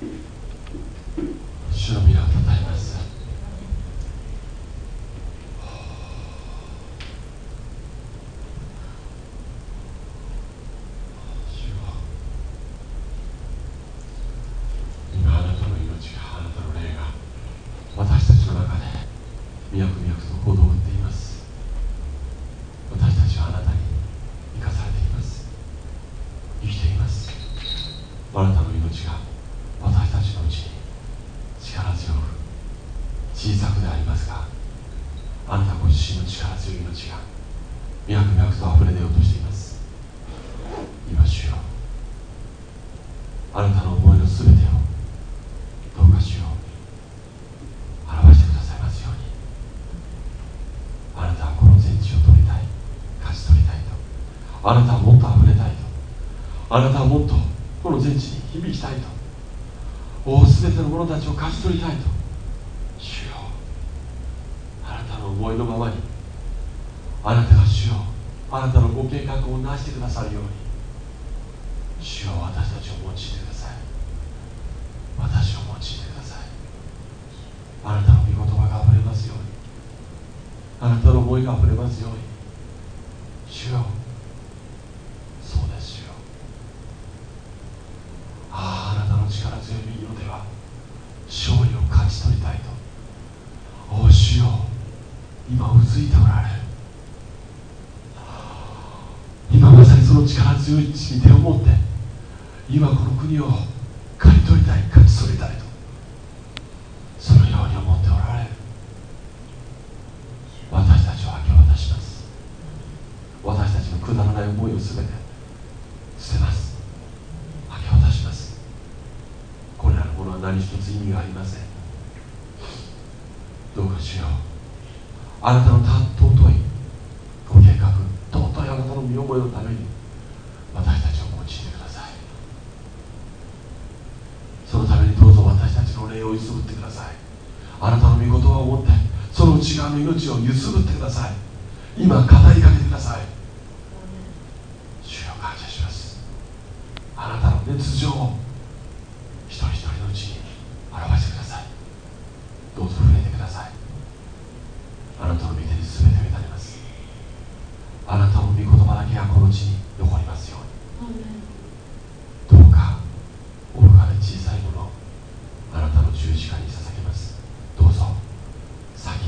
主の皆をたたえます主よ今あなたの命があなたの霊が私たちの中で脈々と行動を打っています私たちはあなたに生かされています生きていますあなたの命が私たちのうちに力強く小さくでありますがあなたご自身の力強い命が脈々と溢れ出ようとしています今主よあなたの思いのすべてをどうか主よ表してくださいますようにあなたはこの全地を取りたい勝ち取りたいとあなたはもっと溢れたいと。あなたはもっとこの全地に響きたいと。お全ての者たちを勝ち取りたいと。主よあなたの思いのままに。あなたが主よあなたのご計画をなしてくださるように。主よ私たちを用いてください。私を用いてください。あなたの御言葉があふれますように。あなたの思いがあふれますように主よそうです主よあああなたの力強い右の手は勝利を勝ち取りたいとおお主よ今うずいておられる今まさにその力強い地に手を持って今この国を刈り取りたい勝ち取りたいとそのように思っておられる。私たちを明け渡します。私たちのくだらない思いを全て捨てます。明け渡します。これらのものは何一つ意味がありません。どうかしよう。あなたの尊いご計画尊いあなたの身思いのために私たちを用いてくださいそのためにどうぞ私たちの霊を揺すぶってくださいあなたの御言葉を持ってその内側の命を揺すぶってください。今語りかけてください主よ感謝しますあなたの熱情を一人一人のうちに表してくださいどうぞ触れてくださいあなたの御手に全てを委ねますあなたの御言葉だけがこの地に残りますようにどうか愚かで小さいものをあなたの十字架に捧げますどうぞ先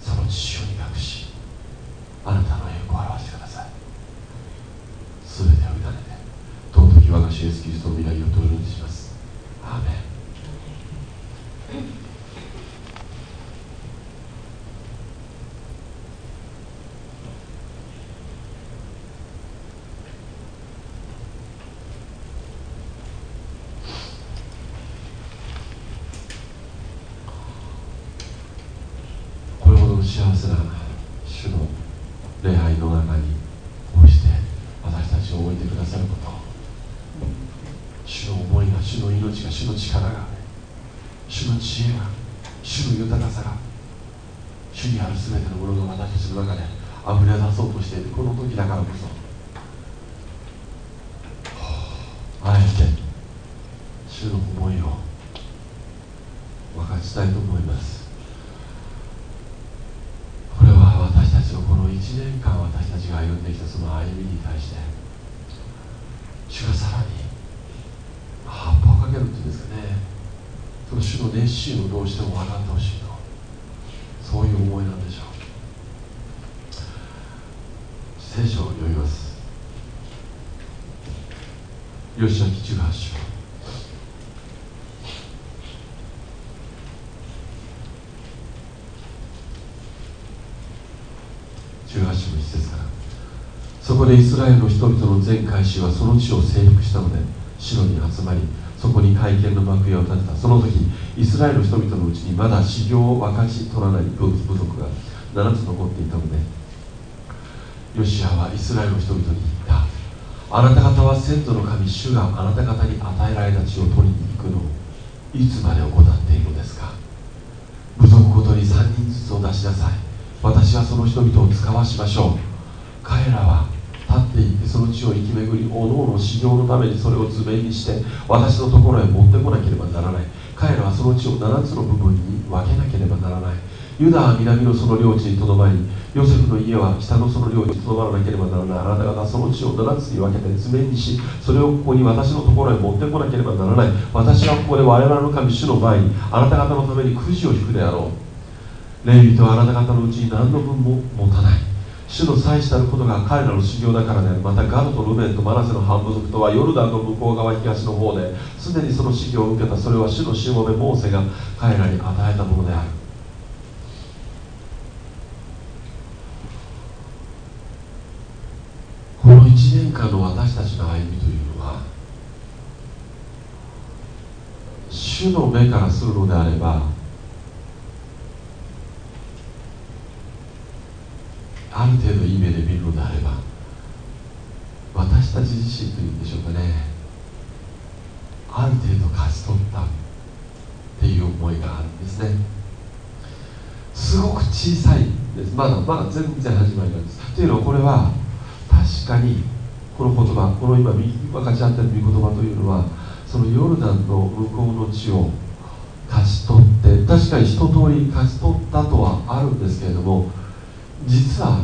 その父親に隠しあなたの栄光を表してください全てを委ねて尊き我が主イエスキリストの未来を取りにしますアーメンこれほどの幸せな主の礼拝の中にこうして私たちを置いてくださること。主の思いが主の命が主の力が主の知恵が主の豊かさが主にある全てのものが私たちの中で溢れ出そうとしている。この時だからこそ。あえて主の思いを分かちたいと思います。これは私たちのこの1年間私たちが歩んできたその歩みに対して主がさらに葉っぱをかけるっていうんですかねその主の熱心をどうしても分かってほしいとそういう思いなんでしょう。聖書を読みます。吉明18章。18章の一節から。そこでイスラエルの人々の全会衆はその地を征服したので城に集まりそこに会見の幕屋を建てた。その時イスラエルの人々のうちにまだ修行を分かち取らない部族が7つ残っていたのでヨシアはイスラエルの人々に言った。あなた方は先祖の神主があなた方に与えられた地を取りに行くのをいつまで行っているのですか？部族ごとに3人ずつを出しなさい。私はその人々を使わしましょう。彼らは立っていってその地を生き巡りおのおの修行のためにそれを図面にして私のところへ持ってこなければならない。彼らはその地を7つの部分に分けなければならない。ユダは南のその領地にとどまりヨセフの家は北のその領地にとどまらなければならない。あなた方はその地を7つに分けて図面にしそれをここに私のところへ持ってこなければならない。私はここで我々の神主の前にあなた方のためにくじを引くであろう。レイ人はあなた方のうちに何の分も持たない。主の祭したることが彼らの修行だからである。またガドとルベンとマナセの半部族とはヨルダンの向こう側東の方で。すでにその修行を受けたそれは主のしもべモーセが彼らに与えたものである。この1年間の私たちの歩みというのは主の目からするのであればある程度いい目で見るのであれば私たち自身というんでしょうかね。ある程度勝ち取ったっていう思いがあるんですね。すごく小さいです。まだまだ全然始まりなんです。というのはこれは確かにこの言葉この今分かち合ってる御言葉というのはそのヨルダンの向こうの地を勝ち取って確かに一通り勝ち取ったとはあるんですけれども実は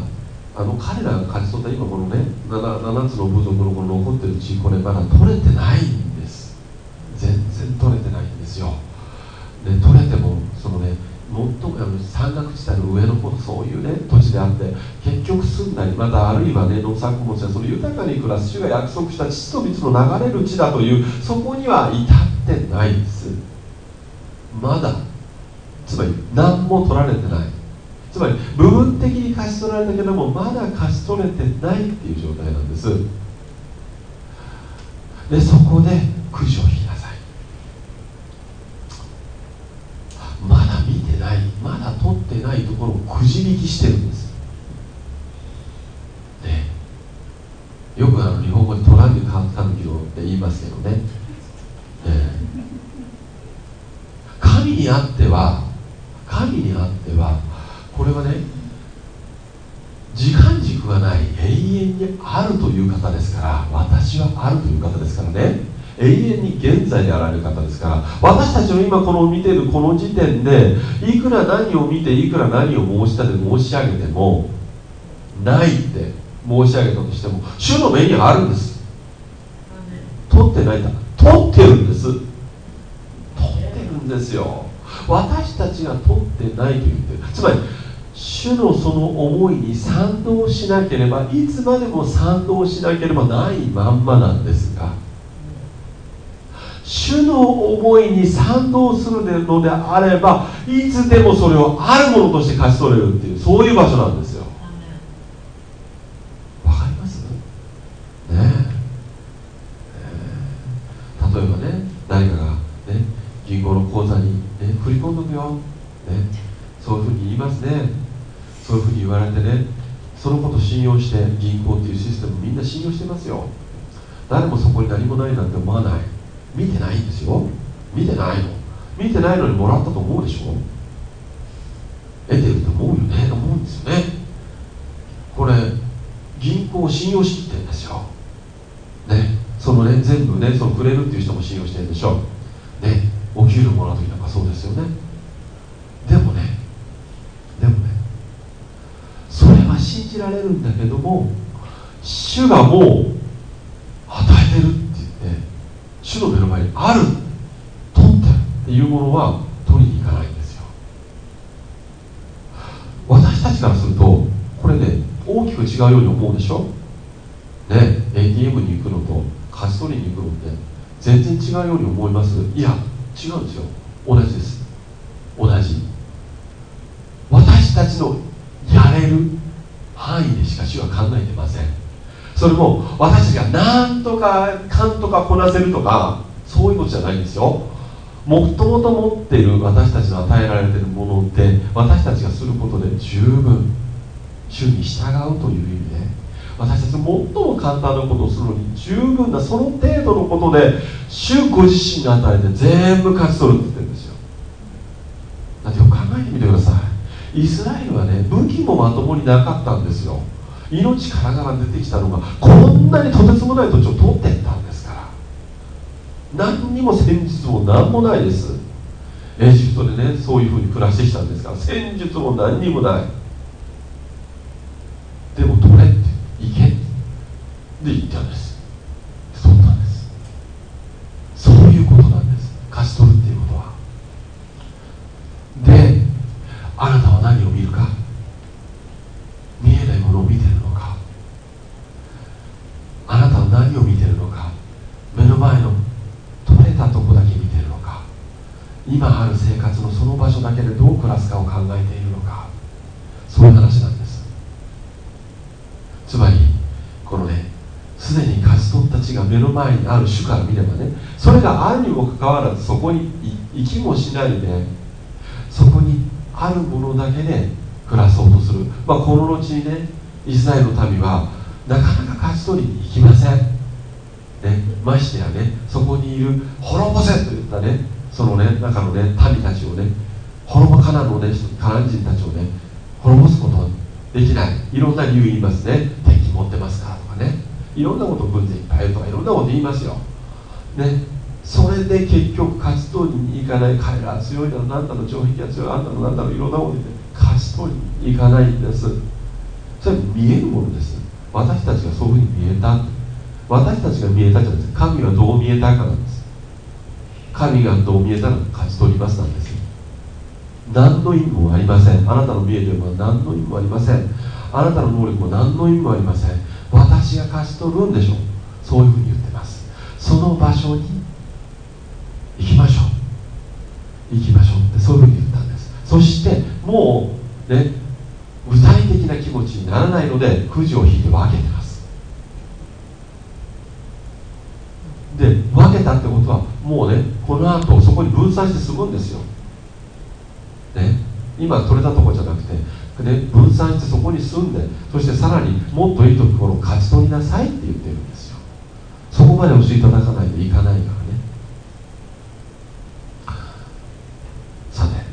あの彼らが勝ち取った今このね 7, 7つの部族のこの残ってる地これまだ取れてないんです。全然取れてないんですよ。で取れてもそのね最も山岳地帯の上の方のそういうね土地であって結局住んだりまたあるいはね農作物やその豊かに暮らす主が約束した地と水の流れる地だというそこには至ってないんです。まだつまり何も取られてない。つまり部分的に貸し取られたけどもまだ貸し取れてないっていう状態なんです。でそこでくじを引きなさいまだ見てないまだ取ってないところをくじ引きしてるんですねよくあの日本語でトランクタヌキロって言いますけどねね神にあっては神にあってはこれはね時間軸がない永遠にあるという方ですから私はあるという方ですからね永遠に現在であられる方ですから私たちの今この見ているこの時点でいくら何を見ていくら何を申し立て申し上げてもないって申し上げたとしても主の目にあるんです。取ってないんだ。取ってるんです。取ってるんですよ。私たちが取ってないと言ってる。つまり主のその思いに賛同しなければいつまでも賛同しなければないまんまなんですが主の思いに賛同するのであればいつでもそれをあるものとして勝ち取れるっていうそういう場所なんですよ。わかります？ね。え例えばね誰かがね銀行の口座に、ね、振り込んどくよ、ね、そういうふうに言いますね。そういうふうに言われてねそのことを信用して銀行っていうシステムみんな信用してますよ。誰もそこに何もないなんて思わない。見てないんですよ。見てないの。見てないのにもらったと思うでしょ。得てると思うよねと思うんですよね。これ銀行を信用しきってるんですよ。ね。そのね全部ねそのくれるっていう人も信用してるでしょ。ね。お給料もらう時なんかそうですよね。でもねでもねそれは信じられるんだけども主がもう与えてるって言って主の目の前にある取ってるっていうものは取りに行かないんですよ。私たちからするとこれね大きく違うように思うでしょ？ね ATM に行くのと貸し取りに行くのって全然違うように思います？いや違うんですよ。同じです。同じ。私たちのやれる範囲でしか主は考えてません。それも私たちが何とかかんとかこなせるとかそういうことじゃないんですよ。もともと持っている私たちの与えられているものって私たちがすることで十分。主に従うという意味で。私たち最も簡単なことをするのに十分なその程度のことで主ご自身が与えて全部勝ち取るって言ってるんですよ。だってよく考えてみてください。イスラエルはね武器もまともになかったんですよ。命からがら出てきたのがこんなにとてつもない土地を取っていったんです。何にも戦術も何もないです。エジプトでねそういうふうに暮らしてきたんですから戦術も何にもない。でも取れって行けって。言ったんです。そうなんです。そういうことなんです。勝ち取るっていうことはであなたは何を見るか見えないものを見てるのかあなたは何を見てるのか目の前の取れたとこだけ見てるのか今ある生活のその場所だけでどう暮らすかを考えているのかそういう話なんですつまりこのねすでに勝ち取った地が目の前にある主から見ればねそれがあるにもかかわらずそこに行きもしないでそこにあるものだけで暮らそうとする、まあ、この後にねイスラエルの民はなかなか勝ち取りに行きません、ね、ましてやねそこにいる滅ぼせといったねそのね中のね民たちをね滅ぼカナのねカナン人たちをね滅ぼすことできない。いろんな理由言いますね。敵持ってますいろんなこと軍勢いっぱいいるとかいろんなこと言いますよ。ね。それで結局勝ち取りに行かない彼らは強いだろなんだろ城壁が強いあんたのなんだろう。いろんなこと言って勝ち取りに行かないんです。それ見えるものです。私たちがそういうふうに見えた。私たちが見えたじゃないですか。神はどう見えたかなんです。神がどう見えたら勝ち取りますなんです。何の意味もありません。あなたの見えてるものは何の意味もありません。あなたの能力も何の意味もありません。私が勝ち取るんでしょう。そういうふうに言ってます。その場所に行きましょう。行きましょうってそういうふうに言ったんです。そしてもうね具体的な気持ちにならないのでくじを引いて分けてます。で分けたってことはもうねこの後そこに分散して済むんですよ。ね今取れたとこじゃなくて、ね、分散してそこに住んでそしてさらにもっといいところを勝ち取りなさいって言ってるんですよ。そこまで教えていただかないといかないからね。さて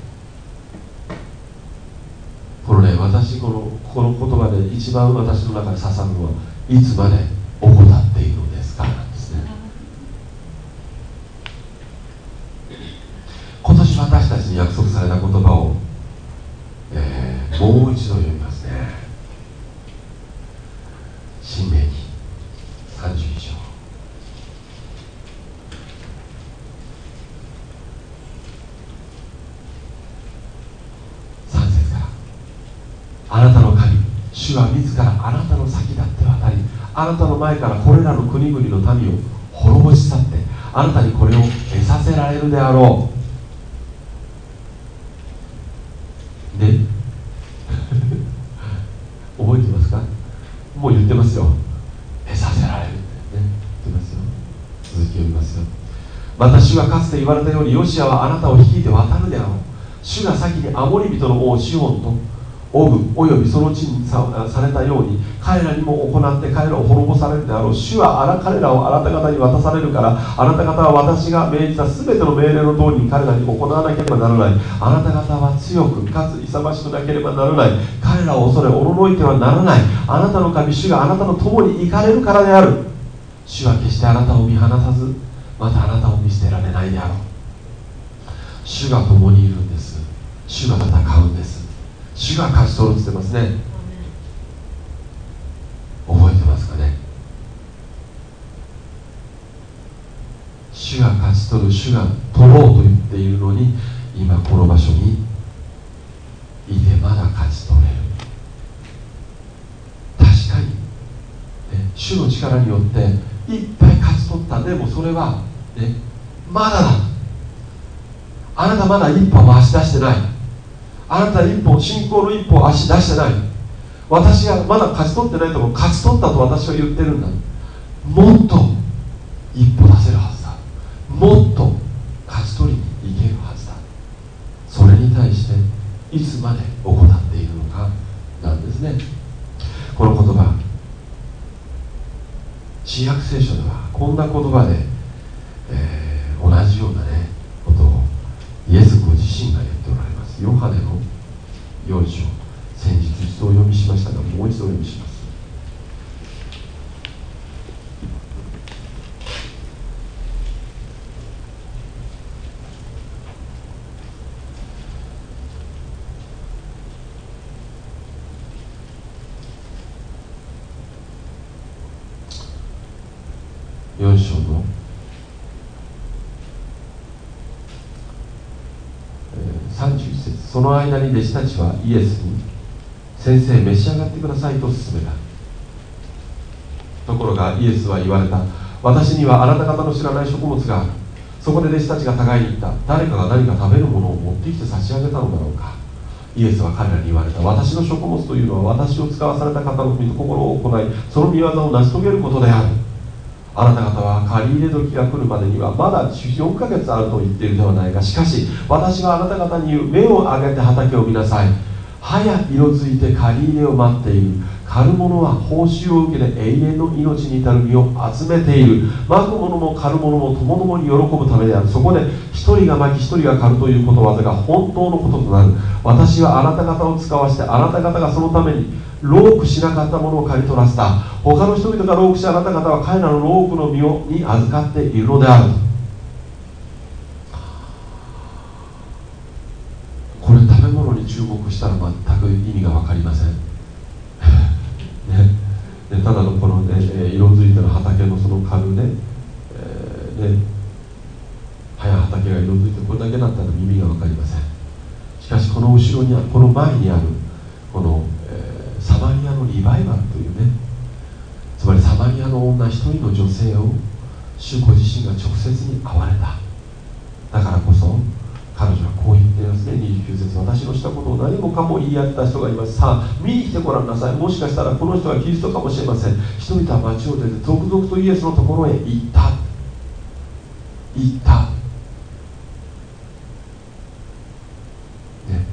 このね私このこの言葉で一番私の中で刺さるのはいつまで怠っているのですかなんですね今年私たちに約束された言葉を、えー、もう一度読みますね新明記31章3節からあなたの神主は自らあなたの先だって渡りあなたの前からこれらの国々の民を滅ぼし去ってあなたにこれを得させられるであろう。ね 覚えてますか？もう言ってますよ。得させられるってね言ってますよ。続き読みますよ。私はかつて言われたようにヨシアはあなたを率いて渡るであろう。主が先にアモリ人の王シオンとオグおよびその地にされたように彼らにも行って彼らを滅ぼされるであろう主はあら彼らをあなた方に渡されるからあなた方は私が命じた全ての命令の通りに彼らに行わなければならない。あなた方は強くかつ勇ましくなければならない。彼らを恐れおののいてはならない。あなたの神主があなたの共に行かれるからである。主は決してあなたを見放さずまたあなたを見捨てられない。であろう主が共にいるんです。主が戦うんです。主が勝ち取るって言ってますね覚えてますかね主が勝ち取る主が取ろうと言っているのに今この場所にいてまだ勝ち取れる。確かに、ね、主の力によっていっぱい勝ち取った。でもそれは、ね、まだだ。あなたまだ一歩も足出してない。あなた一歩信仰の一歩足出してない。私がまだ勝ち取ってないとこ勝ち取ったと私は言ってるんだ。もっともっと勝ち取りに行けるはずだ。それに対していつまで怠っているのかなんですね。この言葉。新約聖書ではこんな言葉で、えー、同じようなねことをイエスご自身が言っておられます。ヨハネの4章。先日一度お読みしましたがもう一度お読みします4章の31節そその間に弟子たちはイエスに先生召し上がってくださいと勧めた。ところがイエスは言われた。私にはあなた方の知らない食物がある。そこで弟子たちが互いに言った。誰かが何か食べるものを持ってきて差し上げたのだろうか。イエスは彼らに言われた。私の食物というのは私を使わされた方の身と心を行いその見業を成し遂げることである。あなた方は借り入れ時が来るまでにはまだ4ヶ月あると言っているではないか。しかし私はあなた方に目を上げて畑を見なさい。早色づいて借り入れを待っている。狩る者は報酬を受けて永遠の命に至る身を集めている。まく者も狩る者も共々に喜ぶためである。そこで一人がまき一人が狩るということわざが本当のこととなる。私はあなた方を使わしてあなた方がそのためにロークしなかったものを刈り取らせた。他の人々がロークしあなた方は彼らのロークの身をに預かっているのである。これ食べ物に注目したら全く意味が分かりません。ね。ね、ただのこのね、色づいてる畑のその株ね,、えー、ね。早畑が色づいてこれだけだったら耳が分かりません。しかしこの後ろにこの前にあるこの、サマリアのリバイバルというね。つまりサマリアの女一人の女性を主ご自身が直接に会われた。だからこそ彼女はこう言っていますね。29節私のしたことを何もかも言い合った人がいます。さあ見に来てごらんなさい。もしかしたらこの人はキリストかもしれません。人々は街を出て続々とイエスのところへ行った。行ったね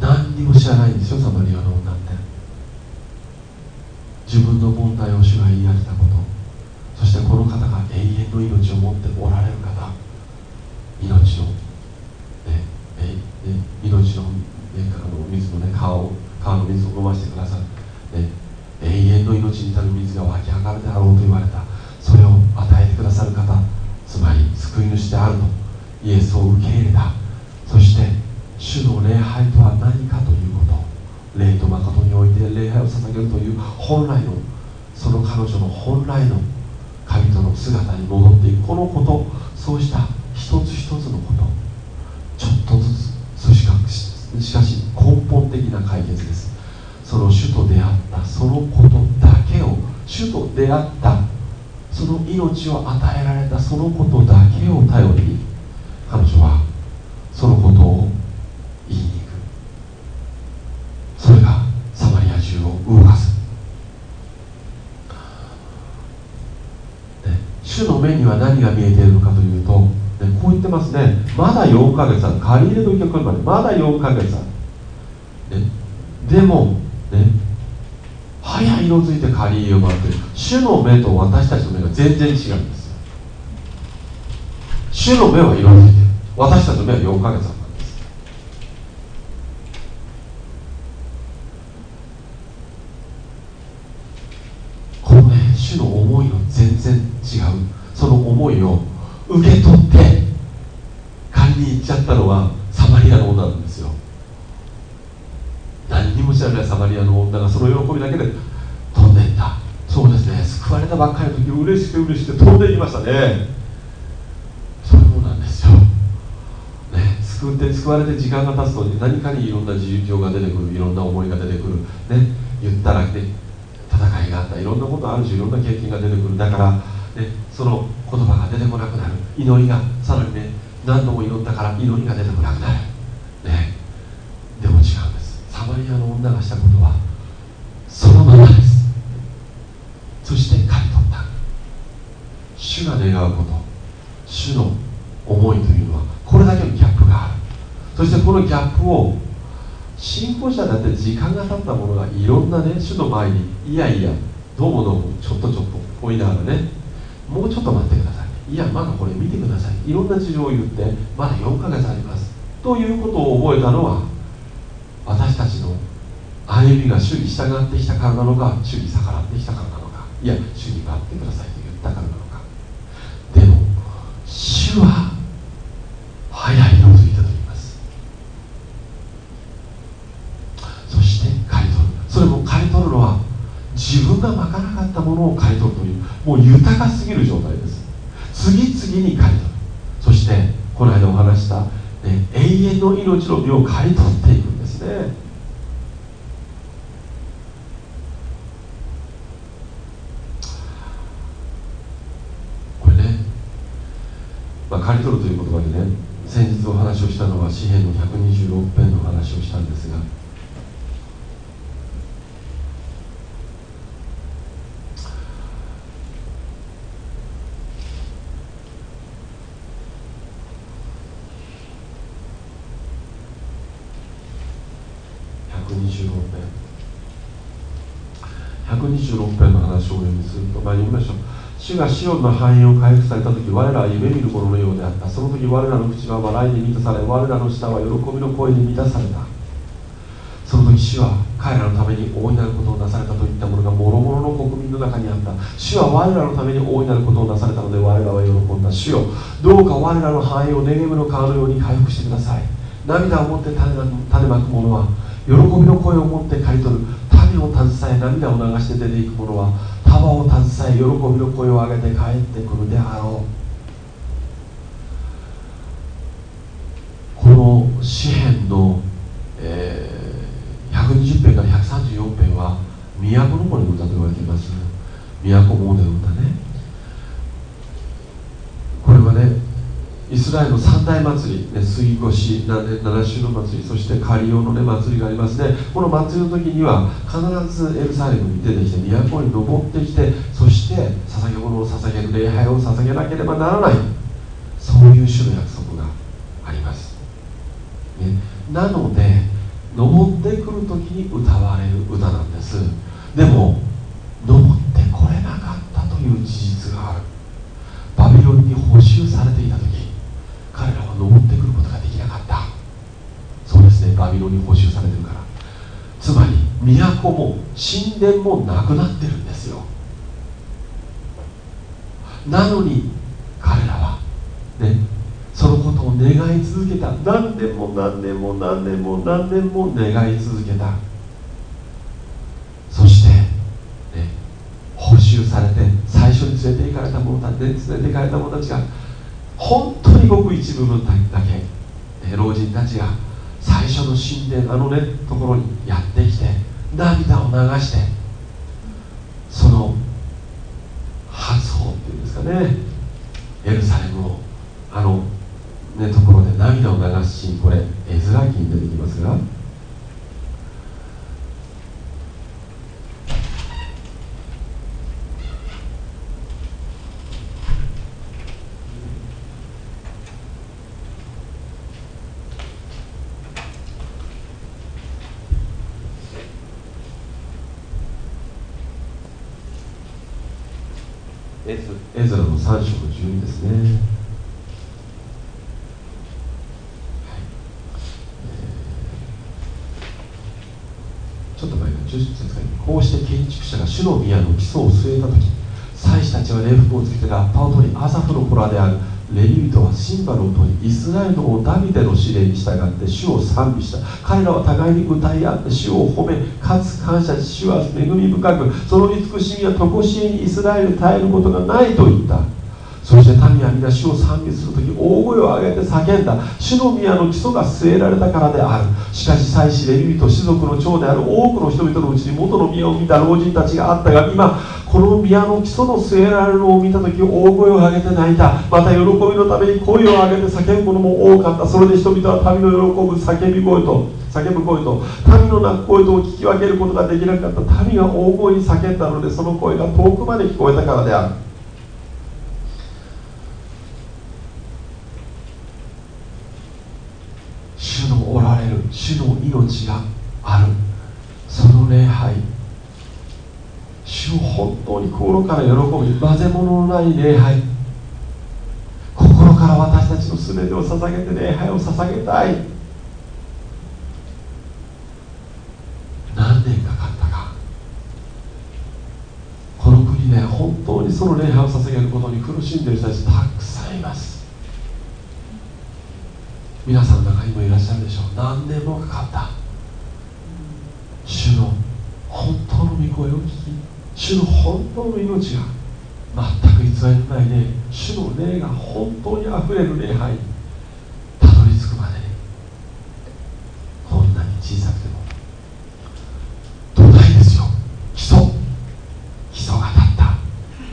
何にも知らないんですよサマリアの女って。自分の問題を主が言い当てたこと。そしてこの方が永遠の命を持っておられる方。命の、ねえね、命の,、ね、あの水の、ね、川を川の水を飲ませてくださる、ね、永遠の命に至る水が湧き上がるであろうと言われた。それを与えてくださる方つまり救い主であるとイエスを受け入れたそして主の礼拝とは何かということ霊と誠において礼拝を捧げるという本来のその彼女の本来の神との姿に戻っていくこのことそうした一つ一つのこと。ちょっとずつそしかしかし根本的な解決です。その主と出会ったそのことだけを主と出会ったその命を与えられたそのことだけを頼りに彼女はそのことを言いに行くそれがサマリア中を動かす、ね、主の目には何が見えているのかというと、ね、こう言ってますねまだ4ヶ月ある借り入れの時が来るまでまだ4ヶ月ある、ね、でもね。早い色づいて借り入れを待ってる。主の目と私たちの目が全然違うんです。主の目は色づいてる。私たちの目は4ヶ月あるんです。このね主の思いの全然違う。その思いを受け取ってちゃったのはサマリアの女なんですよ。何にも知らないサマリアの女がその喜びだけで飛んでいった。そうですね。救われたばっかりの時嬉しく嬉しくて飛んでいきましたね。それもなんですよ。ね。救って救われて時間が経つと何かにいろんな事情が出てくる。いろんな思いが出てくる。ね。言ったらね戦いがあった。いろんなことあるしいろんな経験が出てくる。だから、ね、その言葉が出てこなくなる。祈りがさらにね何度も祈ったから祈りが出てこなくなる、ね、でも違うんです。サマリアの女がしたことはそのままです。そして刈り取った。主が願うこと主の思いというのはこれだけのギャップがある。そしてこのギャップを信仰者だって時間が経ったものがいろんなね主の前にいやいやどうもどうもちょっとちょっとこいながらねもうちょっと待ってください。いやまだこれ見てください。いろんな事情を言ってまだ4ヶ月あります。ということを覚えたのは私たちの歩みが主に従ってきたからなのか主に逆らってきたからなのか。いや主に待ってくださいと言ったからなのか。でも主は早いのづいたとます。そして買い取る。それも買い取るのは自分がまかなかったものを刈り取るというもう豊かすぎる状態です。次々に刈り取る。そしてこの間お話した、ね、永遠の命の実を刈り取っていくんですね。これね、まあ、刈り取るという言葉でね先日お話をしたのは詩篇の126編の話をしたんですが26編の話をお読みすると、まあ、読みましょう。主がシオンの繁栄を回復された時我らは夢見るもののようであった。その時我らの口は笑いで満たされ我らの舌は喜びの声で満たされた。その時主は彼らのために大いなることをなされたといったものが諸々の国民の中にあった。主は我らのために大いなることをなされたので我らは喜んだ。主よどうか我らの繁栄をネゲムの川のように回復してください。涙を持って種まく者は喜びの声を持って刈り取る。民を携え涙を流して出ていく者は束を携え喜びの声を上げて帰ってくるであろう。この詩篇の、えー、120編から134編は都の子の歌と言われています。都モーネの歌ね。これはねイスラエルの三大祭り、ね、杉越七週の祭りそしてカリオの、ね、祭りがありますね。この祭りの時には必ずエルサレムに出てきて都に登ってきてそして捧げ物を捧げる礼拝を捧げなければならない。そういう種の約束があります、ね、なので登ってくる時に歌われる歌なんです。でも登ってこれなかったという事実がある。バビロンに補修されていた時彼らは登ってくることができなかった。そうですね。バビロンに補修されてるから。つまり都も神殿もなくなってるんですよ。なのに彼らはねそのことを願い続けた。何年も何年も何年も何年も願い続けた。そして、ね、補修されて最初に連れて行かれた者たち、ね、連れて行かれた者たちが本当にごく一部分だけ老人たちが最初の神殿あのねところにやってきて涙を流してその発砲っていうんですかねエルサレムをあの、ね、ところで涙を流すシーンこれ絵面記に出てきますがエズラの3章の12ですね、はいちょっと前の10節かこうして建築者が主の宮の基礎を据えた時祭司たちは礼服をつけてラッパを取りアサフの子らであるレビ人はシンバルを取りイスラエルの王ダビデの指令に従って主を賛美した。彼らは互いに歌い合って主を褒めかつ感謝し主は恵み深くその慈しみは常しえにイスラエルに耐えることがないと言った。そして民は皆主を賛美する時大声を上げて叫んだ。主の宮の基礎が据えられたからである。しかし祭司レビ人士族の長である多くの人々のうちに元の宮を見た老人たちがあったが今この宮の基礎の据えられるのを見た時大声を上げて泣いた。また喜びのために声を上げて叫ぶ者も多かった。それで人々は民の喜ぶ叫び声と叫ぶ声と民の泣く声とを聞き分けることができなかった。民が大声に叫んだのでその声が遠くまで聞こえたからである主のおられる主の命がある。その礼拝。主を本当に心から喜び混ぜ物のない礼拝。心から私たちの全てを捧げて礼拝を捧げたい。何年かかったか。この国で本当にその礼拝を捧げることに苦しんでいる人たちたくさんいます。皆さんの中にもいらっしゃるでしょう。何年もかかった。主の本当の御声を聞き主の本当の命が全く偽りのないね主の霊が本当にあふれる礼拝にたどり着くまでにこんなに小さくても土台ですよ。基礎基礎が立った。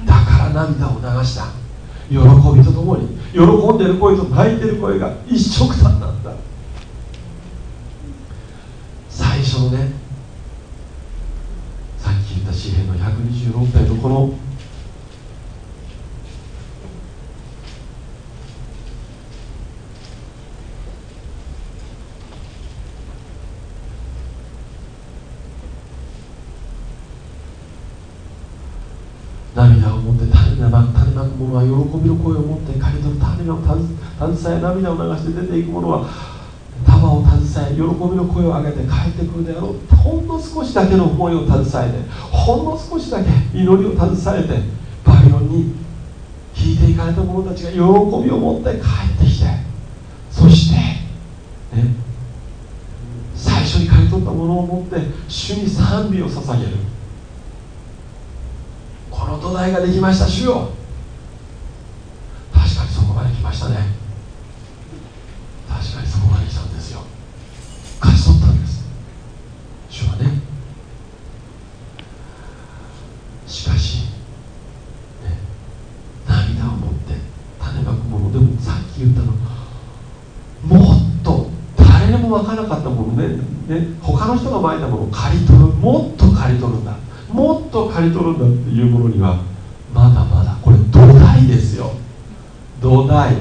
だから涙を流した。喜びとともに喜んでる声と泣いてる声が一緒くたになった。最初のねさっき言った詩篇の126編のこの涙を持って種ま種まく者は喜びの声を持って刈り取る種を携え涙を流して出ていく者は束を携え喜びの声を上げて帰ってくるであろうほんの少しだけの思いを携えてほんの少しだけ祈りを携えてバビロンに引いていかれた者たちが喜びを持って帰ってきてそして、ね、最初に刈り取ったものを持って主に賛美を捧げる。この土台ができました主よ確かにそこまで来ましたね確かにそこまで来たんですよ勝ち取ったんです主はねしかし、ね、涙を持って種まくものでもさっき言ったのもっと誰にも分からなかったものねね他の人がまいたものを刈り取るもっと刈り取るんだ。もっと刈り取るんだっていうものにはまだまだこれ土台ですよ。土台。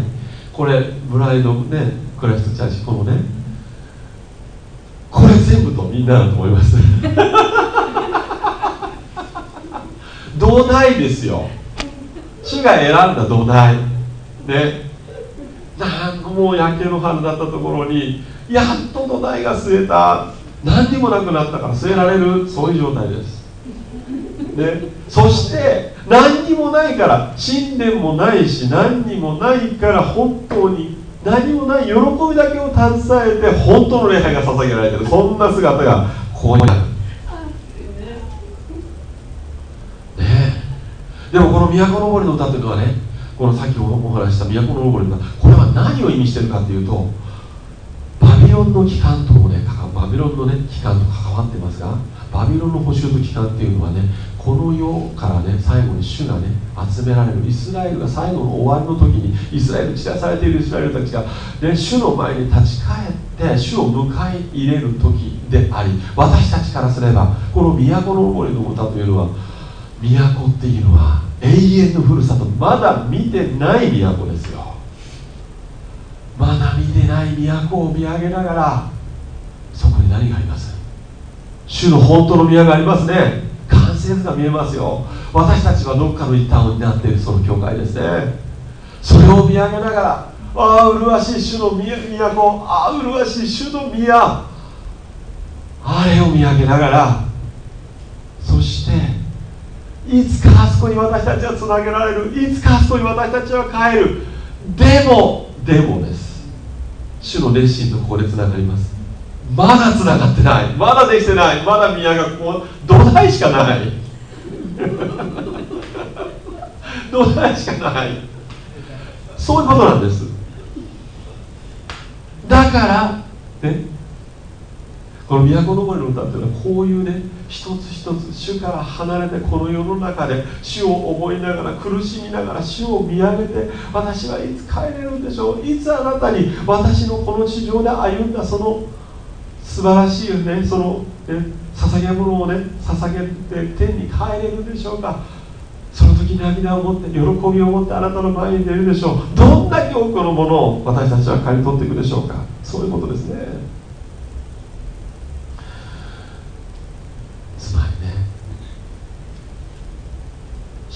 これ村井のねクライストチャーチこのねこれ全部とみんなだと思います。土台ですよ。主が選んだ土台。ね。なんもう焼け野原だったところにやっと土台が据えた。何にもなくなったから据えられるそういう状態です。ね、そして何にもないから神殿もないし何にもないから本当に何もない喜びだけを携えて本当の礼拝が捧げられてる。そんな姿がここにある、ね、でもこの「都の森の歌」というのはねこのさっきお話した「都の森の歌」これは何を意味してるかというとロンの機関ともねバビロンのね機関と関わってますがバビロンの補修と機関っていうのはねこの世からね最後に主がね集められる。イスラエルが最後の終わりの時にイスラエル散らされているイスラエルたちが、ね、主の前に立ち返って主を迎え入れる時であり私たちからすればこの都の森の歌というのは都っていうのは永遠のふるさと。まだ見てない都ですよ。まだ見てない都を見上げながらそこに何があります？主の本当の宮がありますね。完成図が見えますよ。私たちはどっかの一端を担っているその教会ですね。それを見上げながらああ麗しい主の都ああ麗しい主の宮。あれを見上げながらそしていつかあそこに私たちはつなげられる。いつかあそこに私たちは帰る。でもでもです。主の熱心とここでつながります。まだつながってない。まだできてない。まだ宮がこう土台しかない。土台しかない。そういうことなんです。だからね。この都の森の歌っていうのはこういうね一つ一つ主から離れてこの世の中で主を思いながら苦しみながら主を見上げて私はいつ帰れるんでしょう？いつあなたに私のこの地上で歩んだその素晴らしいね？その、ね、捧げ物をね捧げて天に帰れるでしょうか？その時涙を持って喜びを持ってあなたの前に出るでしょう？どんだけ多くのものを私たちは刈り取っていくでしょうか？そういうことですねつまりね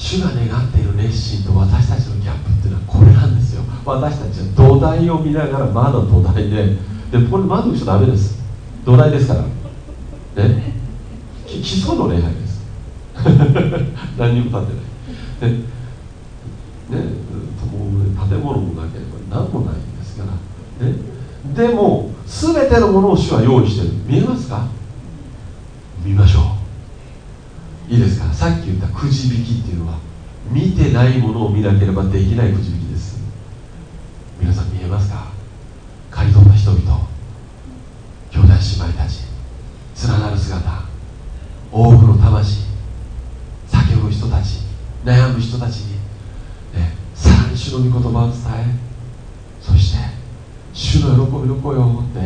主が願っている熱心と私たちのギャップっていうのはこれなんですよ。私たちは土台を見ながらまだ土台で。でこれ満足しちゃダメです。土台ですから。ね。基礎の礼拝です。何にも立ってない。でね建物もなければ何もないんですから。ね。でも全てのものを主は用意してる。見えますか？見ましょう。いいですか？さっき言ったくじ引きっていうのは見てないものを見なければできないくじ引きです。皆さん見えますか？刈り取った人々兄弟姉妹たち連ながる姿多くの魂叫ぶ人たち悩む人たちに、ね、さらに主の御言葉を伝えそして主の喜びの声を持って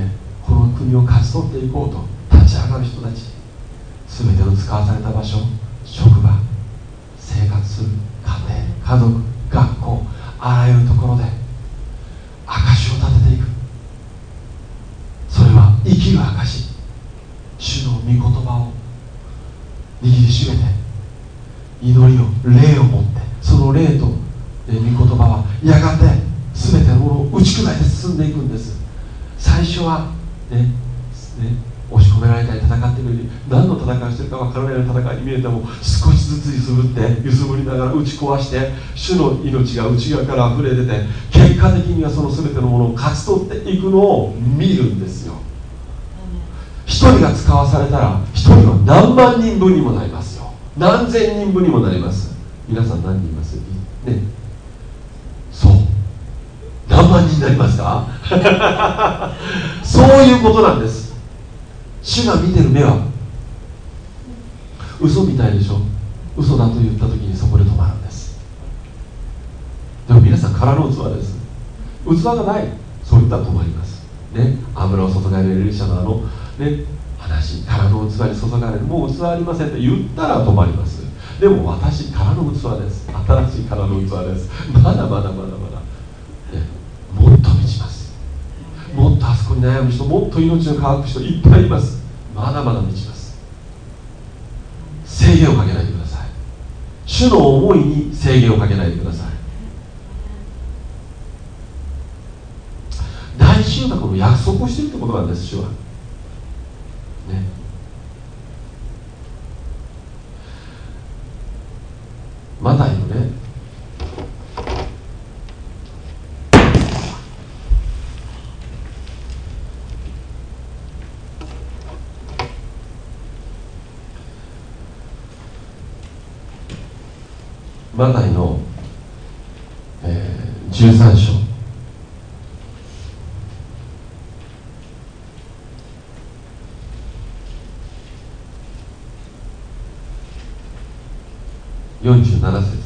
この国を勝ち取っていこうと立ち上がる人たち。全ての使わされた場所職場生活する家庭家族学校あらゆるところで証を立てていく。それは生きる証主の御言葉を握りしめて祈りを霊を持ってその霊と、御言葉はやがて全てのものを打ち砕いて進んでいくんです。最初はねね押し込められたり戦っている何の戦いをしているか分からない戦いに見えても少しずつ揺すぶって揺すぶりながら打ち壊して主の命が内側から溢れ出て結果的にはその全てのものを勝ち取っていくのを見るんですよ。一人が使わされたら一人は何万人分にもなりますよ。何千人分にもなります。皆さん何人います？ね。そう。何万人になりますか？そういうことなんです。主が見てる目は嘘みたいでしょ？嘘だと言った時にそこで止まるんです。でも皆さん空の器です。器がない。そういったら止まります。ね？油を注がれるエリシャのあのね？話。空の器に注がれる。もう器ありませんって言ったら止まります。でも私空の器です。新しい空の器です。まだまだまだまだ、ね、もっともっとあそこに悩む人もっと命の乾く人いっぱいいます。まだまだ満ちます。制限をかけないでください。主の思いに制限をかけないでください。大収穫の約束をしているってことなんです主は。ね。マタイのねマタイの、えー、13章。47節。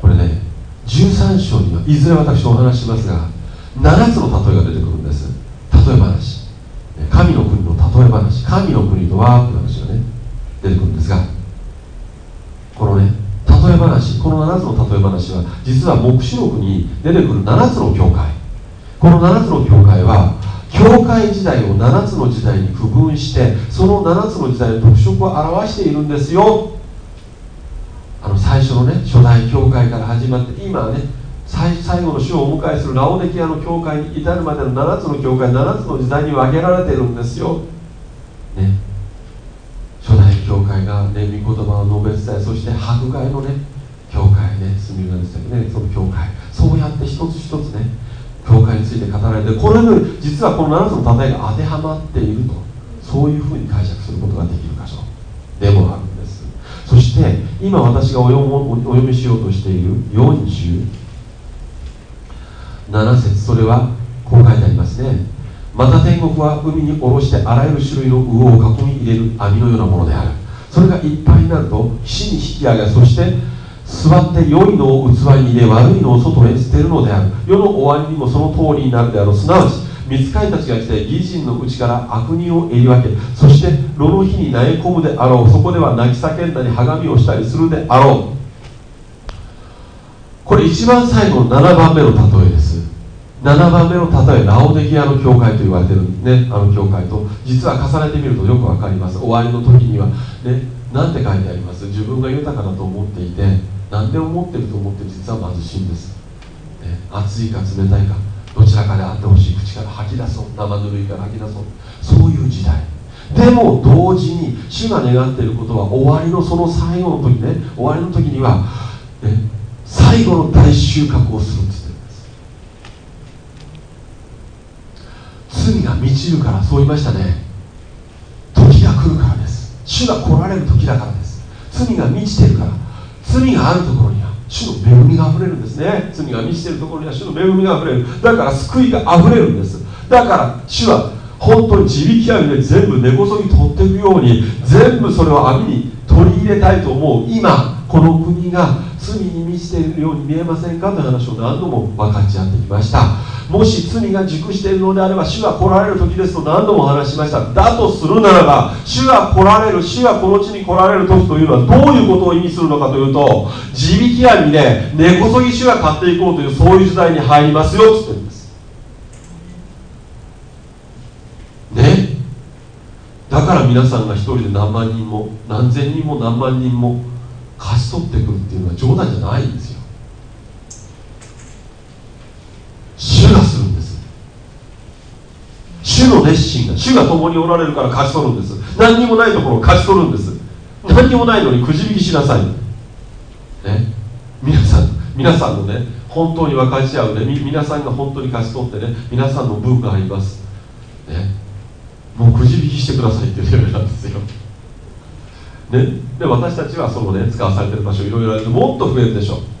これね13章にはいずれ私お話しますが7つの例えが出てくるんです。例え話。神の国の例え話。神の国とはという話がね出てくるんですがこの7つの例え話は実は黙示録に出てくる7つの教会。この7つの教会は教会時代を7つの時代に区分してその7つの時代の特色を表しているんですよ。あの最初のね初代教会から始まって今はね最最後の主をお迎えするラオデキアの教会に至るまでの7つの教会7つの時代に分けられているんですよ、ね、初代教会がね御言葉を述べ伝えそして迫害のねね住みがでしたけどねその教会。そうやって一つ一つね教会について語られてこれの実はこの7つの例えが当てはまっていると。そういうふうに解釈することができる箇所。でもあるんです。そして今私がお読みしようとしている47節。それはこう書いてありますね。また天国は海に下ろしてあらゆる種類の魚を囲み入れる網のようなものである。それがいっぱいになると岸に引き上げそして座って良いのを器に入れ悪いのを外へ捨てるのである。世の終わりにもその通りになるであろう。すなわち見つかりたちが来て義人のうちから悪人をえり分けそして炉の火に投げ込むであろう。そこでは泣き叫んだりはがみをしたりするであろう。これ一番最後の7番目の例えです。7番目の例えラオデキアの教会と言われてるねあの教会と。実は重ねてみるとよく分かります。終わりの時にはね何て書いてあります？自分が豊かだと思っていて何でも持ってると思って実は貧しいんです、ね、熱いか冷たいかどちらかであってほしい。口から吐き出そう。生ぬるいから吐き出そう。そういう時代。でも同時に主が願っていることは終わりのその最後の時ね。終わりの時には、ね、最後の大収穫をするっつってるんです。罪が満ちるからそう言いましたね。時が来るからです。主が来られる時だからです。罪が満ちてるから。罪があるところには主の恵みがあふれるんですね。罪が満ちているところには主の恵みがあふれる。だから救いがあふれるんです。だから主は本当に地引き網で全部根こそぎ取っていくように全部それを網に取り入れたいと思う今この国が罪に満ちているように見えませんかという話を何度も分かち合ってきました。もし罪が熟しているのであれば主が来られる時ですと何度も話しました。だとするならば主が来られる主がこの地に来られる時というのはどういうことを意味するのかというと地引き網で根こそぎ主が買っていこうというそういう時代に入りますよっつってるんです。ね？だから皆さんが一人で何万人も何千人も何万人も勝ち取ってくるっていうのは冗談じゃないんですよ。主がするんです。主の熱心が主が共におられるから勝ち取るんです。何にもないところを勝ち取るんです。何にもないのにくじ引きしなさい。ね。皆さん皆さんのね本当に分かち合うね皆さんが本当に勝ち取ってね皆さんの分があります。ね。もうくじ引きしてくださいっていうレベルなんですよ。ね、で私たちはそのね使わされてる場所いろいろあるもっと増えるでしょう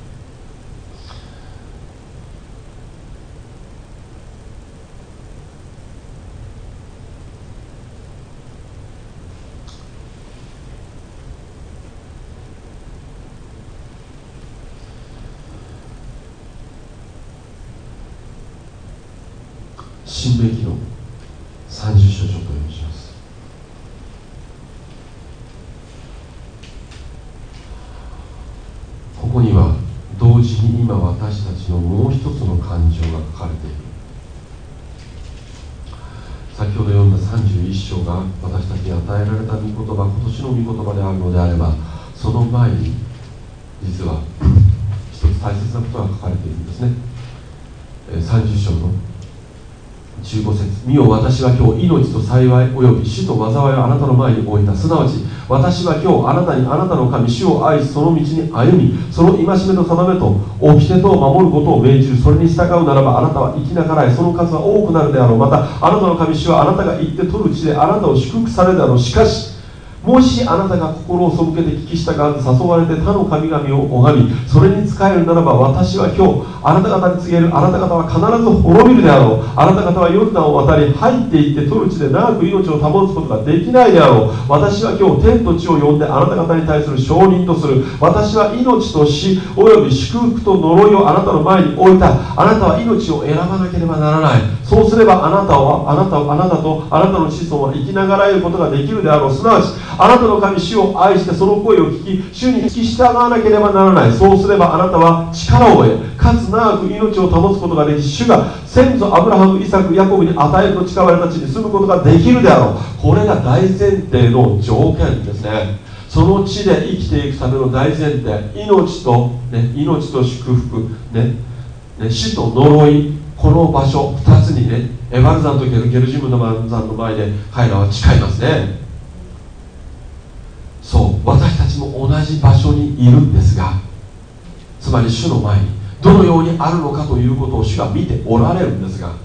新明記の30章ちょっと読みしますここには同時に今私たちのもう一つの感情が書かれている先ほど読んだ31章が私たちに与えられた御言葉今年の御言葉であるのであればその前に実は一つ大切なことが書かれているんですね30章の15節見よ私は今日命と幸いおよび死と災いをあなたの前に置いたすなわち私は今日あなたにあなたの神主を愛しその道に歩みその戒めと定めと掟とを守ることを命じるそれに従うならばあなたは生きながらえその数は多くなるであろうまたあなたの神主はあなたが行って取る地であなたを祝福されるであろうしかしもしあなたが心を背けて聞き従って誘われて他の神々を拝みそれに仕えるならば私は今日あなた方に告げるあなた方は必ず滅びるであろう。あなた方はヨルダンを渡り入っていって取る地で長く命を保つことができないであろう。私は今日天と地を呼んであなた方に対する証人とする。私は命と死および祝福と呪いをあなたの前に置いた。あなたは命を選ばなければならない。そうすればあなたはあなたあなたとあなたの子孫は生きながらえることができるであろう。すなわちあなたの神主を愛してその声を聞き主に聞き従わなければならない。そうすればあなたは力を得かつ長く命を保つことができ主が先祖アブラハムイサクヤコブに与えると誓われた地に住むことができるであろう。これが大前提の条件ですね。その地で生きていくための大前提命と、ね、命と祝福、ね。ね、死と呪いこの場所2つにねエバルザンとゲルゲルジムのンザンの前で彼らは誓いますね。そう私たちも同じ場所にいるんですがつまり主の前にどのようにあるのかということを主が見ておられるんですが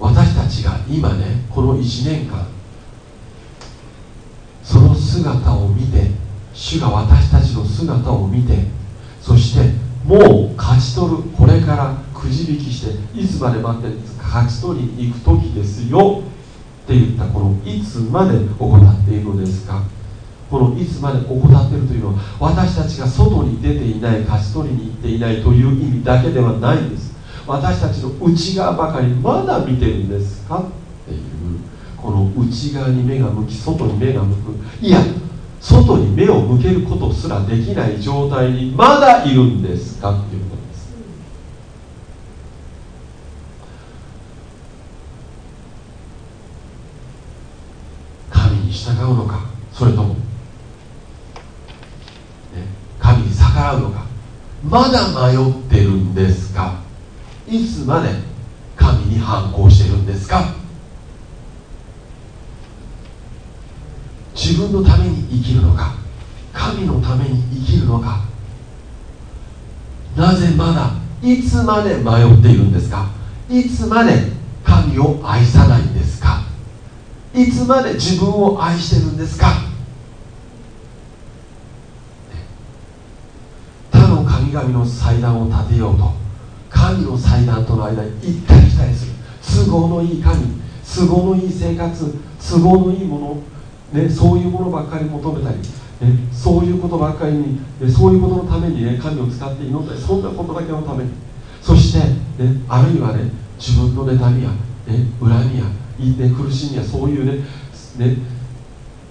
私たちが今ねこの1年間その姿を見て主が私たちの姿を見てそしてもう勝ち取るこれからくじ引きしていつまで待って勝ち取りに行く時ですよって言ったこのいつまで怠っているのですか。このいつまで怠っているというのは私たちが外に出ていない勝ち取りに行っていないという意味だけではないんです。私たちの内側ばかりまだ見てるんです。かっていう。この内側に目が向き外に目が向く。いや外に目を向けることすらできない状態にまだいるんです。かっていうことです。神に従うのかそれとも、ね、神に逆らうのかまだ迷ってるんですか？いつまで神に反抗してるんですか？自分のために生きるのか？神のために生きるのか？なぜまだいつまで迷っているんですか？いつまで神を愛さないんですか？いつまで自分を愛してるんですか他の神の祭壇を建てようと神の祭壇との間に行ったり来たりする。都合のいい神都合のいい生活都合のいいもの、ね、そういうものばっかり求めたり、ね、そういうことばっかりに、ね、そういうことのために、ね、神を使って祈ったりそんなことだけのために。そして、ね、あるいはね自分の妬みや、ね、恨みや、ね、苦しみやそういうねね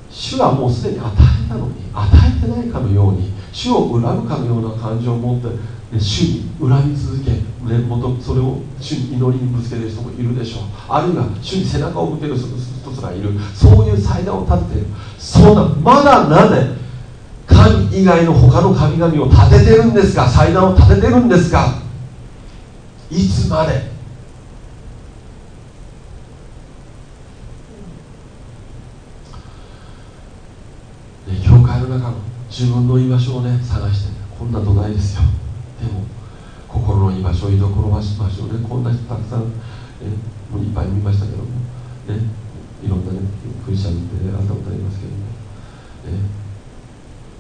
主はもうすでに与えたのに与えてないかのように主を恨むかのような感情を持って主に恨み続け、ね、それを主に祈りにぶつける人もいるでしょう。あるいは主に背中を向ける人すらいるそういう祭壇を立てている。そんなまだなぜ神以外の他の神々を立ててるんですか？祭壇を立ててるんですか？いつまで？ね、教会の中の自分の居場所をね探してこんな土台ですよ。でも心の居場所居所場所ねこんな人たくさん、ね、もういっぱい見ましたけどもねいろんなねクリスチャンで会ったことありますけども、ね、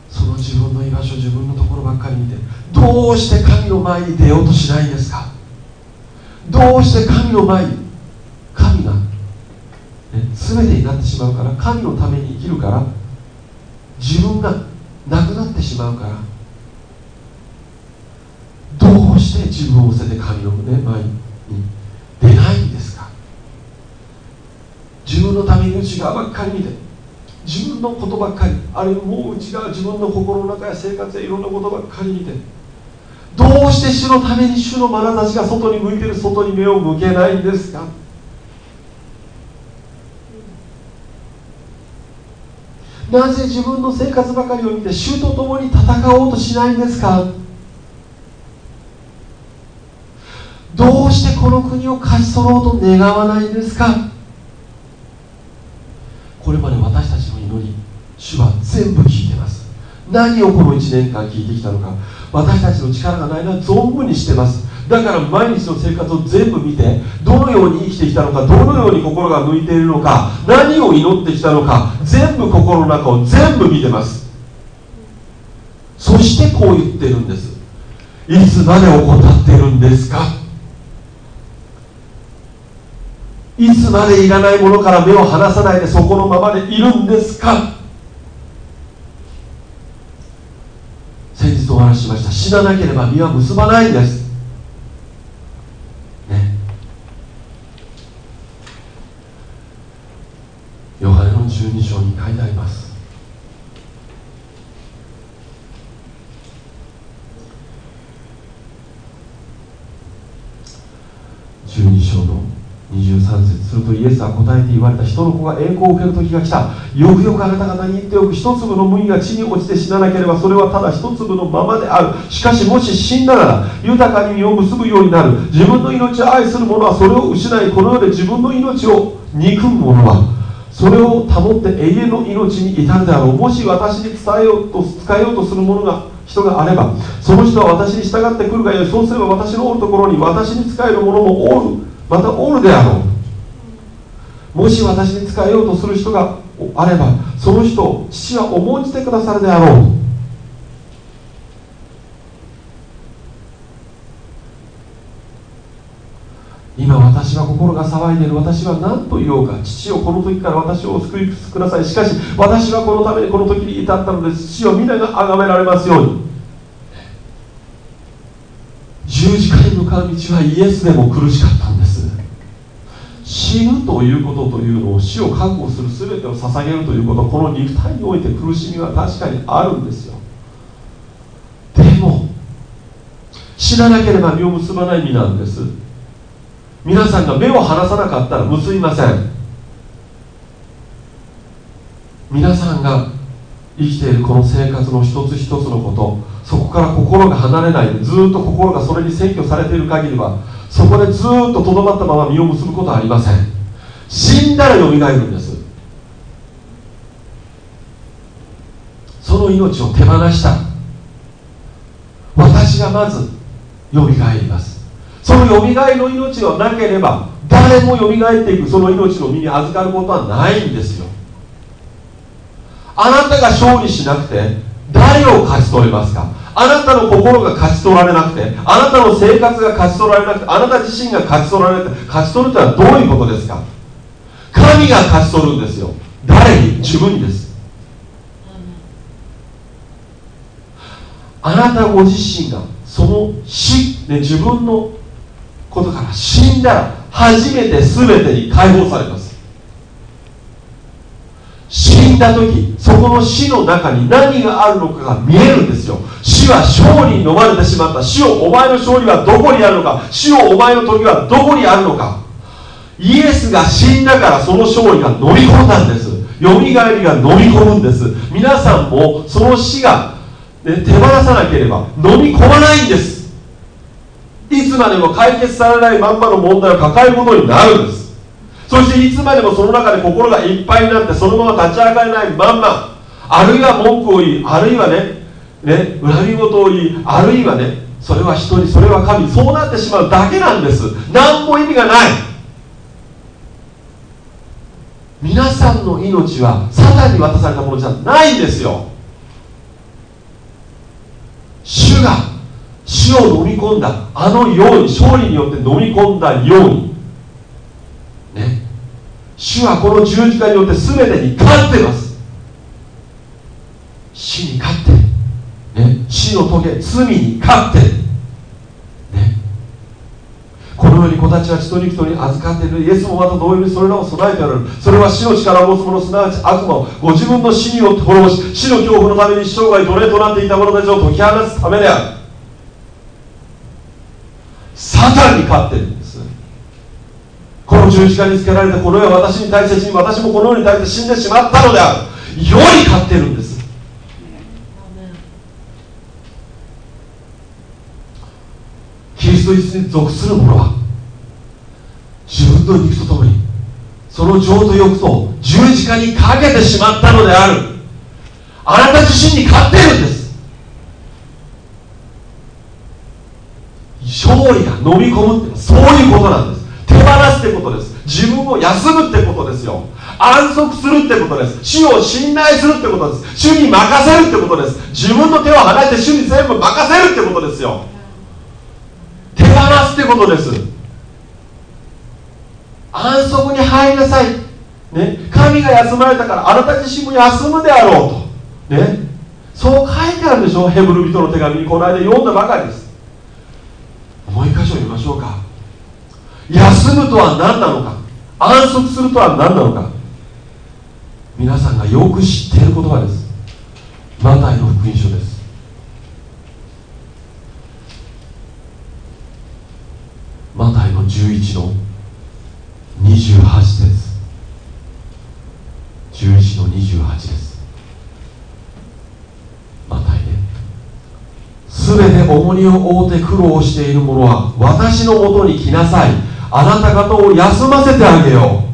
その自分の居場所自分のところばっかり見てどうして神の前に出ようとしないんですか？どうして神の前に神が、ね、全てになってしまうから神のために生きるから自分がなくなってしまうから。どうして自分を捨てて神の、ね、前に出ないんですか？自分のために内側ばっかり見て自分のことばっかりあるいはもう内側自分の心の中や生活やいろんなことばっかり見てどうして主のために主の眼差しが外に向いてる外に目を向けないんですか？なぜ自分の生活ばかりを見て主と共に戦おうとしないんですか？どうしてこの国を勝ち取ろうと願わないんですか？これまで私たちの祈り主は全部聞いてます。何をこの1年間聞いてきたのか。私たちの力がないのは存分にしてます。だから毎日の生活を全部見てどのように生きてきたのかどのように心が向いているのか何を祈ってきたのか全部心の中を全部見てます。そしてこう言ってるんです。いつまで怠ってるんですか？いつまでいらないものから目を離さないでそこのままでいるんですか？先日お話ししました。死ななければ実は結ばないんですねヨハネの12章に書いてあります12章の23節するとイエスは答えて言われた人の子が栄光を受ける時が来たよくよくあなた方に言っておく一粒の麦が地に落ちて死ななければそれはただ一粒のままである。しかしもし死んだなら豊かに実を結ぶようになる。自分の命を愛する者はそれを失いこの世で自分の命を憎む者はそれを保って永遠の命に至るであろう。もし私に伝えようと使えようとする者が人があればその人は私に従ってくるがよい。そうすれば私のおるところに私に使える者もおる。またおるであろう。もし私に仕えようとする人があればその人を父は重んじてくださるであろう。今私は心が騒いでいる。私は何と言おうか。父をこの時から私を救いください。しかし私はこのためにこの時に至ったので父を皆が崇められますように。十字架に向かう道はイエスでも苦しかったんです。死ぬということというのを死を覚悟する全てを捧げるということこの肉体において苦しみは確かにあるんですよ。でも死ななければ実を結ばない身なんです。皆さんが目を離さなかったら結びません。皆さんが生きているこの生活の一つ一つのことそこから心が離れないずっと心がそれに占拠されている限りはそこでずっととどまったまま実を結ぶことはありません。死んだらよみがえるんです。その命を手放した。私がまずよみがえります。そのよみがえの命がなければ誰もよみがえっていくその命の身に預かることはないんですよ。あなたが勝利しなくて誰を勝ち取れますか？あなたの心が勝ち取られなくてあなたの生活が勝ち取られなくてあなた自身が勝ち取られなくて勝ち取るというのはどういうことですか？神が勝ち取るんですよ。誰に？自分にです。あなたご自身がその死、ね、自分のことから死んだら初めて全てに解放されます。死んだ時そこの死の中に何があるのかが見えるんですよ。死は勝利に飲まれてしまった。死をお前の勝利はどこにあるのか。死をお前の時はどこにあるのか。イエスが死んだからその勝利が飲み込んだんです。よみがえりが飲み込むんです。皆さんもその死が、ね、手放さなければ飲み込まないんです。いつまでも解決されないまんまの問題を抱えることになるんです。そしていつまでもその中で心がいっぱいになってそのまま立ち上がれないまんまあるいは文句を言いあるいはねね恨み事を言いあるいはねそれは人にそれは神そうなってしまうだけなんです。何も意味がない。皆さんの命はサタンに渡されたものじゃないんですよ。主が死を飲み込んだあのように勝利によって飲み込んだように。主はこの十字架によって全てに勝ってます。死に勝って、ね、死の棘罪に勝って、ね、このように子たちは血と肉とに預かっている。イエスもまた同様にそれらを備えておられる。それは死の力を持つ者すなわち悪魔をご自分の死によって滅ぼし死の恐怖のために生涯奴隷となっていた者たちを解き放つためである。サタンに勝ってる。この十字架につけられてこの世は私に対して死に私もこの世に対して死んでしまったのである。世に勝っているんです。キリストに属する者は自分の肉とともにその情と欲と十字架にかけてしまったのである。あなた自身に勝っているんです。勝利が飲み込むってそういうことなんです。放すってことです。自分を休むってことですよ。安息するってことです。主を信頼するってことです。主に任せるってことです。自分の手を離して主に全部任せるってことですよ。手放すってことです。安息に入りなさい、ね、神が休まれたからあなた自身も休むであろうと。ね。そう書いてあるでしょ。ヘブル人の手紙にこの間読んだばかりです。もう一箇所見ましょうか。休むとは何なのか？安息するとは何なのか？皆さんがよく知っている言葉です。マタイの福音書です。マタイの11の28節。11の28です。マタイねすべて重荷を負うて苦労している者は私のもとに来なさい。あなた方を休ませてあげよう。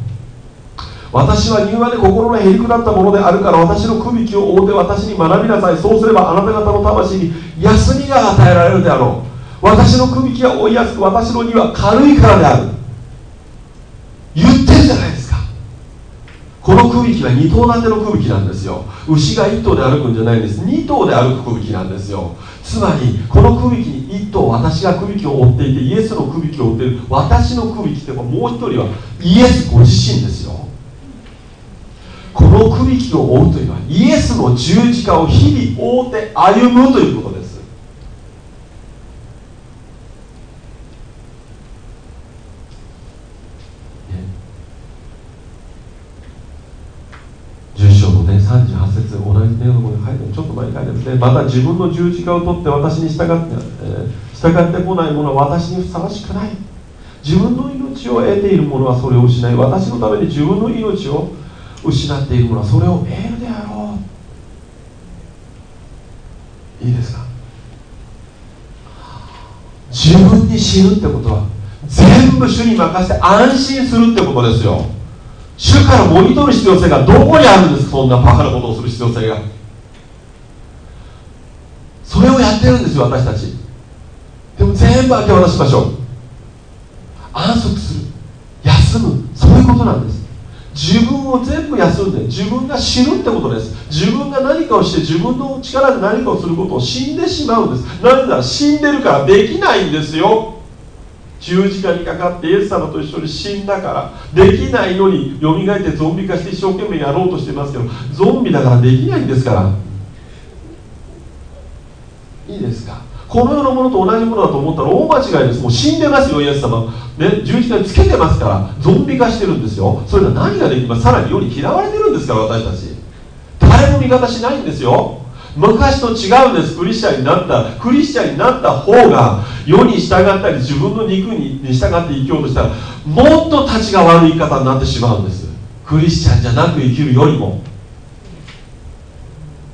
私は柔和で心のへりくだったものであるから私の首輝を覆って私に学びなさい。そうすればあなた方の魂に休みが与えられるであろう。私の首輝は追いやすく私の荷は軽いからである。言ってるじゃないですか。この首輝は二頭立ての首輝なんですよ。牛が一頭で歩くんじゃないんです。二頭で歩く首輝なんですよ。つまりこの区域に一頭私が区域を追っていてイエスの区域を追っている私の区域ってもう一人はイエスご自身ですよ。この区域を追うというのはイエスの十字架を日々追って歩むということです38節同じねのこに書いてちょっと前に書いてまた自分の十字架を取って私に従って、えー、従ってこない者は私にふさわしくない。自分の命を得ている者はそれを失い私のために自分の命を失っている者はそれを得るであろう。いいですか？自分に死ぬってことは全部主に任せて安心するってことですよ。主からもぎ取る必要性がどこにあるんですか？そんなバカなことをする必要性が。それをやってるんですよ私たち。でも全部明け渡しましょう。安息する。休む。そういうことなんです。自分を全部休んで自分が死ぬってことです。自分が何かをして自分の力で何かをすることを死んでしまうんです。なぜなら死んでるからできないんですよ。十字架にかかってイエス様と一緒に死んだからできないのによみがえってゾンビ化して一生懸命やろうとしてますけどゾンビだからできないんですから。いいですか？この世のものと同じものだと思ったら大間違いです。もう死んでますよイエス様。ね十字架につけてますからゾンビ化してるんですよ。それが何ができます？さらに世に嫌われてるんですから私たち。誰も味方しないんですよ。昔と違うんです。クリスチャンになったクリスチャンになった方が世に従ったり自分の肉に従って生きようとしたらもっと立ちが悪い言い方になってしまうんです。クリスチャンじゃなく生きるよりも。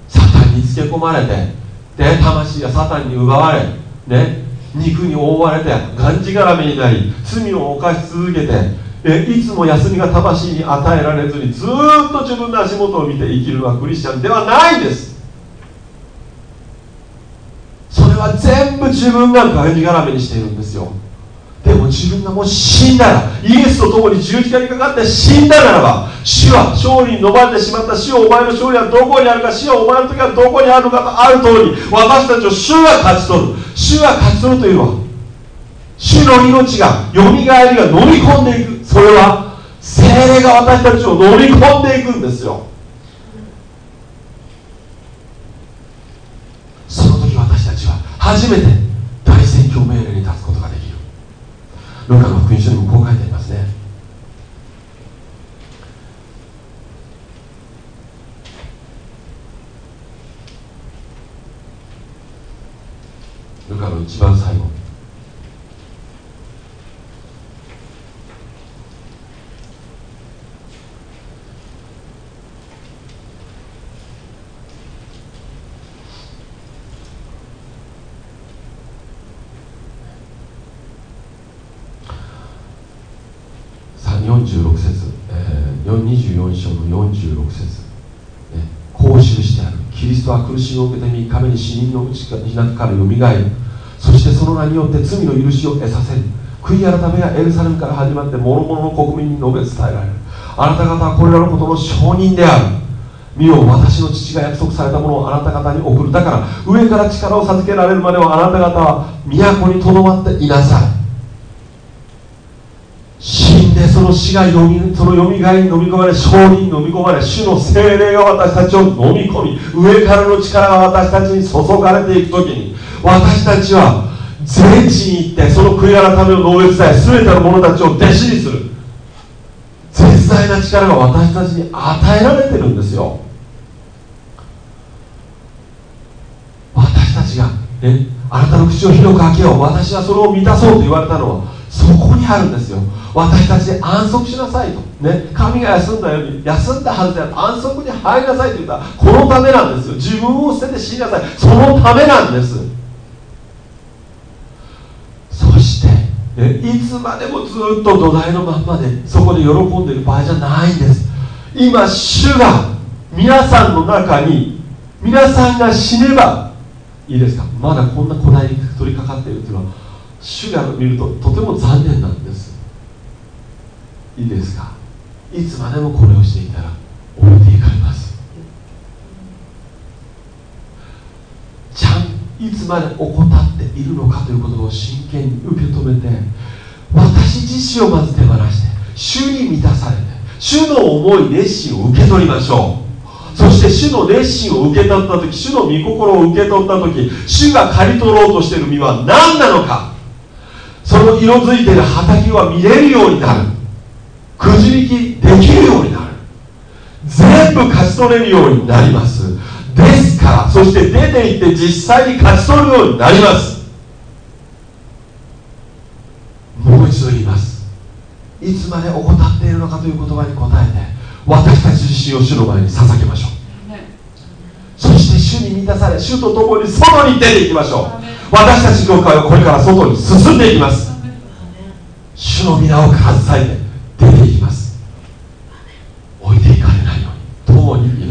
サタンにつけ込まれてで魂がサタンに奪われ、ね、肉に覆われてがんじがらめになり罪を犯し続けてえいつも休みが魂に与えられずにずっと自分の足元を見て生きるのはクリスチャンではないですそれは全部自分ががんじがらめにしているんですよでも自分がもう死んだらイエスと共に十字架にかかって死んだならば死は勝利に逃れてしまった死をお前の勝利はどこにあるか死はお前の時はどこにあるのかとある通り私たちを主が勝ち取る。主が勝ち取るというのは主の命がよみがえりが飲み込んでいく。それは精霊が私たちを飲み込んでいくんですよ。その時私たちは初めてルカの福音書にもこう書いてありますねルカの一番最後46節、えー、24章の46節、ね、こう記してあるキリストは苦しみを受けてみ神に死人のうちからよみがえるそしてその名によって罪の許しを得させる。悔い改めがエルサレムから始まって諸々の国民に述べ伝えられる。あなた方はこれらのことの証人である。見よ私の父が約束されたものをあなた方に送る。だから上から力を授けられるまではあなた方は都にとどまっていなさい死んでその死がよみそのよみがえに飲み込まれ勝利に飲み込まれ主の精霊が私たちを飲み込み上からの力が私たちに注がれていく時に私たちは全地に行ってその悔い改めを述べ伝え全ての者たちを弟子にする。絶大な力が私たちに与えられてるんですよ。私たちが、ね、あなたの口を広く開けよう。私はそれを満たそうと言われたのはそこにあるんですよ。私たちで安息しなさいと、ね、神が休んだように休んだはずだ安息に入りなさいと言ったらこのためなんです。よ自分を捨てて死になさい。そのためなんです。そしていつまでもずっと土台のまんまでそこで喜んでいる場合じゃないんです。今主が皆さんの中に皆さんが死ねばいいですか？まだこんな古代に取り掛かっているというのは主が見るととても残念なんです。いいですか？いつまでもこれをしていたら置いていかれます。ちゃんいつまで怠っているのかということを真剣に受け止めて私自身をまず手放して主に満たされて主の思い熱心を受け取りましょう。そして主の熱心を受け取った時主の御心を受け取った時主が刈り取ろうとしている実は何なのか？その色づいている畑は見れるようになる。くじ引きできるようになる。全部勝ち取れるようになります。ですからそして出ていって実際に勝ち取るようになります。もう一度言います。いつまで怠っているのかという言葉に答えて私たち自身を主の前に捧げましょう。主に満たされ主と共に外に出ていきましょう。私たち教会はこれから外に進んでいきます。主の皆を携えて出ていきます。置いていかれないように共に